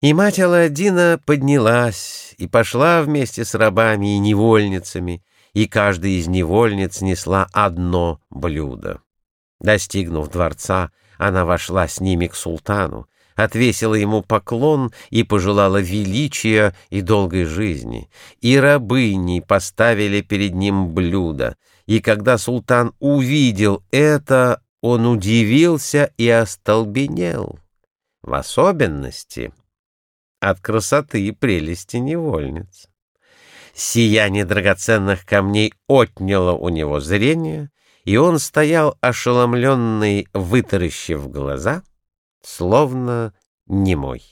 И мать Аладдина поднялась и пошла вместе с рабами и невольницами, и каждая из невольниц несла одно блюдо. Достигнув дворца, она вошла с ними к султану, отвесила ему поклон и пожелала величия и долгой жизни. И рабыни поставили перед ним блюдо, и когда султан увидел это, он удивился и остолбенел. В особенности от красоты и прелести невольниц. Сияние драгоценных камней отняло у него зрение, и он стоял ошеломленный, вытаращив глаза, словно немой.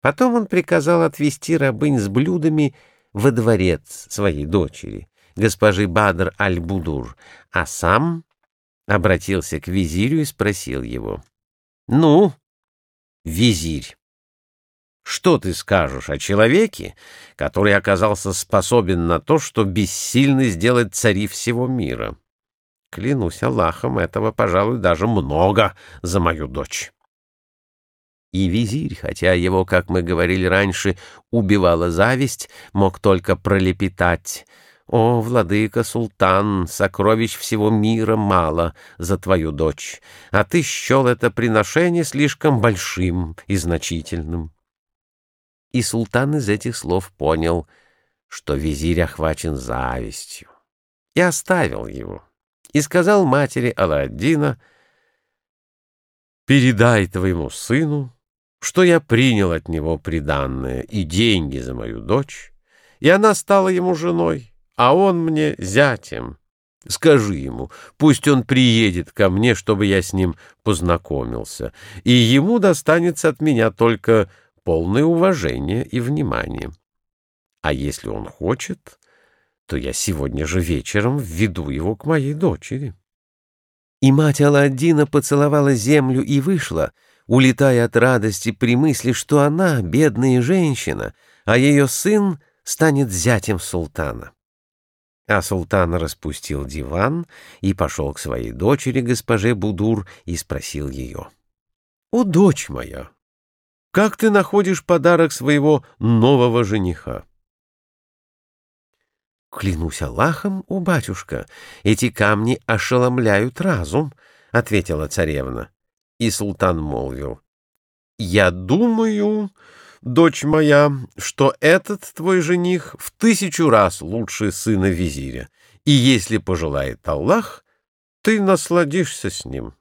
Потом он приказал отвезти рабынь с блюдами во дворец своей дочери, госпожи Бадр аль-Будур, а сам обратился к визирю и спросил его. — Ну, визирь, что ты скажешь о человеке, который оказался способен на то, что бессильно сделать цари всего мира? Клянусь Аллахом, этого, пожалуй, даже много за мою дочь. И визирь, хотя его, как мы говорили раньше, убивала зависть, мог только пролепетать. «О, владыка, султан, сокровищ всего мира мало за твою дочь, а ты счел это приношение слишком большим и значительным» и султан из этих слов понял, что визирь охвачен завистью, и оставил его, и сказал матери Аладдина, «Передай твоему сыну, что я принял от него приданное и деньги за мою дочь, и она стала ему женой, а он мне зятем. Скажи ему, пусть он приедет ко мне, чтобы я с ним познакомился, и ему достанется от меня только полное уважение и внимание. А если он хочет, то я сегодня же вечером введу его к моей дочери. И мать Аладдина поцеловала землю и вышла, улетая от радости при мысли, что она, бедная женщина, а ее сын станет зятем султана. А султан распустил диван и пошел к своей дочери, госпоже Будур, и спросил ее. — О, дочь моя! Как ты находишь подарок своего нового жениха? Клянусь Аллахом, о батюшка, эти камни ошеломляют разум, — ответила царевна. И султан молвил. Я думаю, дочь моя, что этот твой жених в тысячу раз лучше сына визиря, и если пожелает Аллах, ты насладишься с ним.